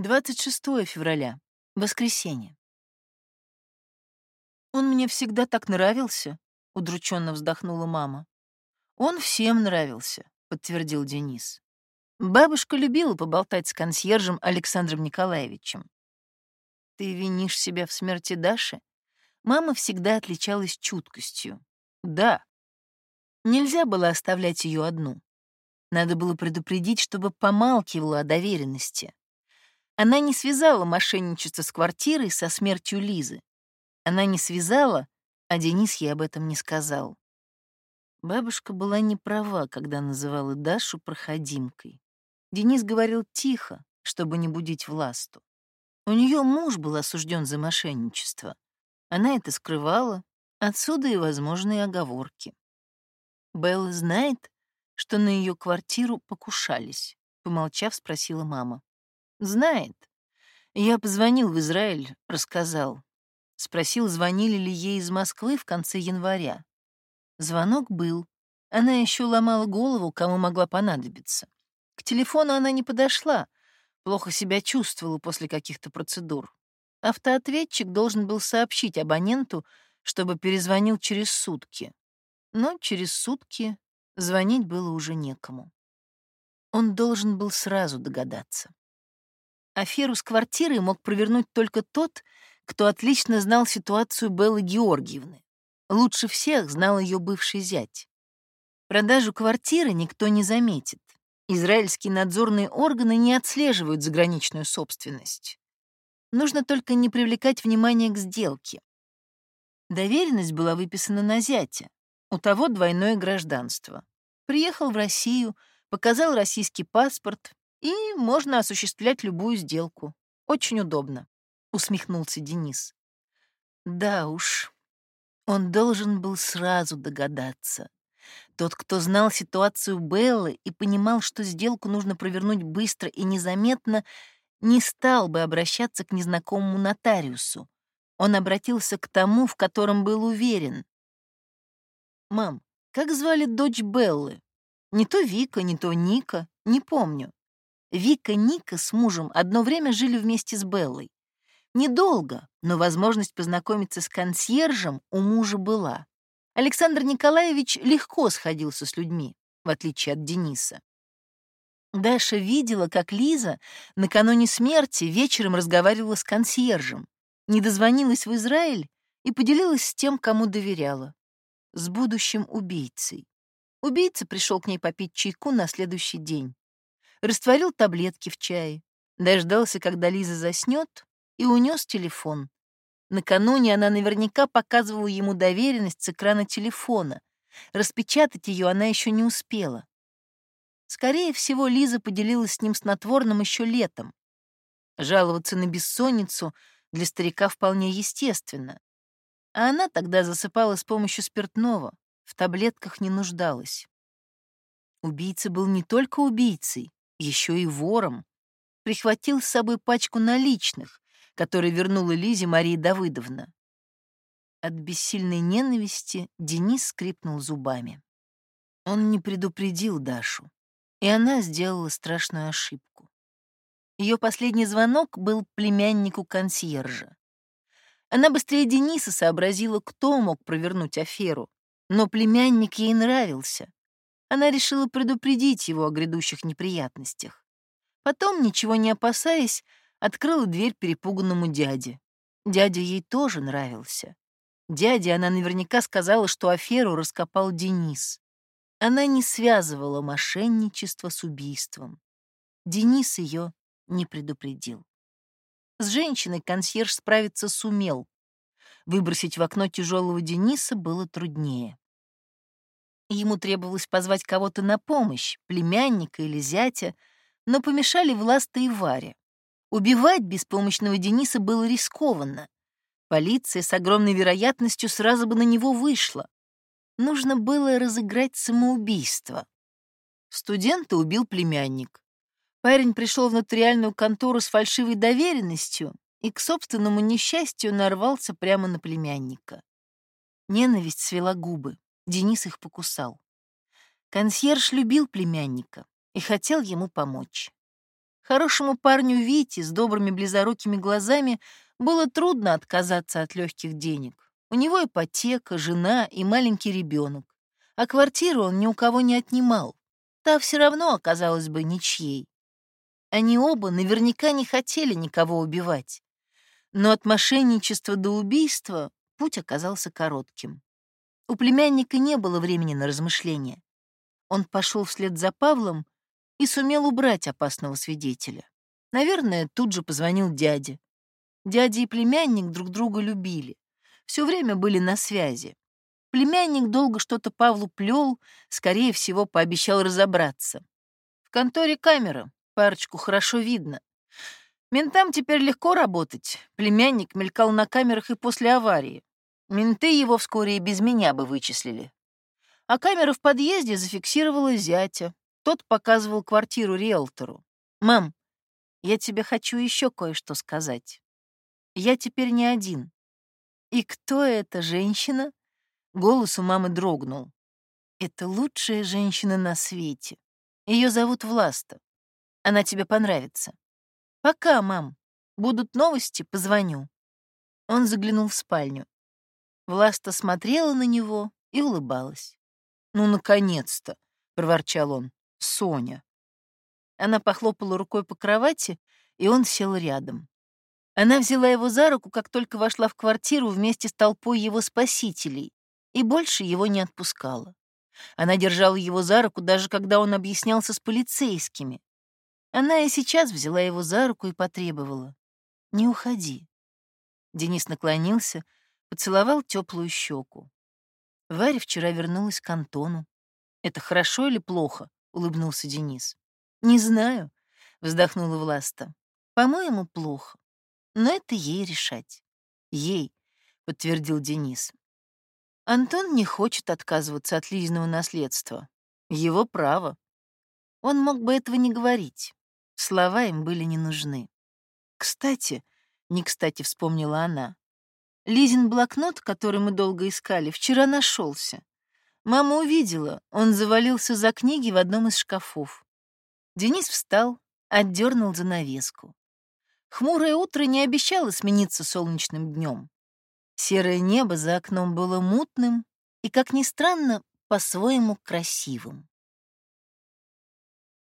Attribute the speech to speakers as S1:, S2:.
S1: 26 февраля. Воскресенье. «Он мне всегда так нравился», — удрученно вздохнула мама. «Он всем нравился», — подтвердил Денис. Бабушка любила поболтать с консьержем Александром Николаевичем. «Ты винишь себя в смерти Даши?» Мама всегда отличалась чуткостью. «Да». Нельзя было оставлять ее одну. Надо было предупредить, чтобы помалкивала о доверенности. Она не связала мошенничество с квартирой со смертью Лизы. Она не связала, а Денис ей об этом не сказал. Бабушка была не права, когда называла Дашу проходимкой. Денис говорил тихо, чтобы не будить Власту. У нее муж был осужден за мошенничество. Она это скрывала, отсюда и возможные оговорки. Белла знает, что на ее квартиру покушались, помолчав, спросила мама. Знает. Я позвонил в Израиль, рассказал. Спросил, звонили ли ей из Москвы в конце января. Звонок был. Она еще ломала голову, кому могла понадобиться. К телефону она не подошла, плохо себя чувствовала после каких-то процедур. Автоответчик должен был сообщить абоненту, чтобы перезвонил через сутки. Но через сутки звонить было уже некому. Он должен был сразу догадаться. Аферу с квартирой мог провернуть только тот, кто отлично знал ситуацию Беллы Георгиевны. Лучше всех знал ее бывший зять. Продажу квартиры никто не заметит. Израильские надзорные органы не отслеживают заграничную собственность. Нужно только не привлекать внимание к сделке. Доверенность была выписана на зятя. У того двойное гражданство. Приехал в Россию, показал российский паспорт, и можно осуществлять любую сделку. Очень удобно, — усмехнулся Денис. Да уж, он должен был сразу догадаться. Тот, кто знал ситуацию Беллы и понимал, что сделку нужно провернуть быстро и незаметно, не стал бы обращаться к незнакомому нотариусу. Он обратился к тому, в котором был уверен. «Мам, как звали дочь Беллы? Не то Вика, не то Ника, не помню». Вика Ника с мужем одно время жили вместе с Беллой. Недолго, но возможность познакомиться с консьержем у мужа была. Александр Николаевич легко сходился с людьми, в отличие от Дениса. Даша видела, как Лиза накануне смерти вечером разговаривала с консьержем, не дозвонилась в Израиль и поделилась с тем, кому доверяла, с будущим убийцей. Убийца пришел к ней попить чайку на следующий день. Растворил таблетки в чае, дождался, когда Лиза заснет, и унес телефон. Накануне она наверняка показывала ему доверенность с экрана телефона. Распечатать ее она еще не успела. Скорее всего, Лиза поделилась с ним снотворным еще летом. Жаловаться на бессонницу для старика вполне естественно. А она тогда засыпала с помощью спиртного, в таблетках не нуждалась. Убийца был не только убийцей, еще и вором. Прихватил с собой пачку наличных, который вернула Лизе Мария Давыдовна. От бессильной ненависти Денис скрипнул зубами. Он не предупредил Дашу, и она сделала страшную ошибку. Ее последний звонок был племяннику консьержа. Она быстрее Дениса сообразила, кто мог провернуть аферу, но племянник ей нравился. Она решила предупредить его о грядущих неприятностях. Потом, ничего не опасаясь, открыла дверь перепуганному дяде. Дядя ей тоже нравился. Дяде она наверняка сказала, что аферу раскопал Денис. Она не связывала мошенничество с убийством. Денис ее не предупредил. С женщиной консьерж справиться сумел. Выбросить в окно тяжелого Дениса было труднее. Ему требовалось позвать кого-то на помощь, племянника или зятя, но помешали Власта и Варя. Убивать беспомощного Дениса было рискованно. Полиция с огромной вероятностью сразу бы на него вышла. Нужно было разыграть самоубийство. Студента убил племянник. Парень пришел в нотариальную контору с фальшивой доверенностью и к собственному несчастью нарвался прямо на племянника. Ненависть свела губы. Денис их покусал. Консьерж любил племянника и хотел ему помочь. Хорошему парню Вите с добрыми близорукими глазами было трудно отказаться от легких денег. У него ипотека, жена и маленький ребенок. А квартиру он ни у кого не отнимал. Та все равно оказалась бы ничьей. Они оба наверняка не хотели никого убивать. Но от мошенничества до убийства путь оказался коротким. У племянника не было времени на размышления. Он пошел вслед за Павлом и сумел убрать опасного свидетеля. Наверное, тут же позвонил дяде. Дядя и племянник друг друга любили. Все время были на связи. Племянник долго что-то Павлу плел, скорее всего, пообещал разобраться. В конторе камера, парочку хорошо видно. Ментам теперь легко работать. Племянник мелькал на камерах и после аварии. Менты его вскоре и без меня бы вычислили. А камера в подъезде зафиксировала зятя. Тот показывал квартиру риэлтору. «Мам, я тебе хочу еще кое-что сказать. Я теперь не один. И кто эта женщина?» Голос у мамы дрогнул. «Это лучшая женщина на свете. Ее зовут Власта. Она тебе понравится. Пока, мам. Будут новости, позвоню». Он заглянул в спальню. Власта смотрела на него и улыбалась. «Ну, наконец-то!» — проворчал он. Соня. Она похлопала рукой по кровати, и он сел рядом. Она взяла его за руку, как только вошла в квартиру вместе с толпой его спасителей, и больше его не отпускала. Она держала его за руку, даже когда он объяснялся с полицейскими. Она и сейчас взяла его за руку и потребовала. «Не уходи». Денис наклонился, поцеловал теплую щеку. Варя вчера вернулась к Антону. Это хорошо или плохо? — улыбнулся Денис. «Не знаю», — вздохнула Власта. «По-моему, плохо. Но это ей решать». «Ей», — подтвердил Денис. Антон не хочет отказываться от Лизиного наследства. Его право. Он мог бы этого не говорить. Слова им были не нужны. Кстати, не кстати вспомнила она. Лизин блокнот, который мы долго искали, вчера нашелся. Мама увидела, он завалился за книги в одном из шкафов. Денис встал, отдернул занавеску. Хмурое утро не обещало смениться солнечным днем. Серое небо за окном было мутным и, как ни странно, по-своему красивым.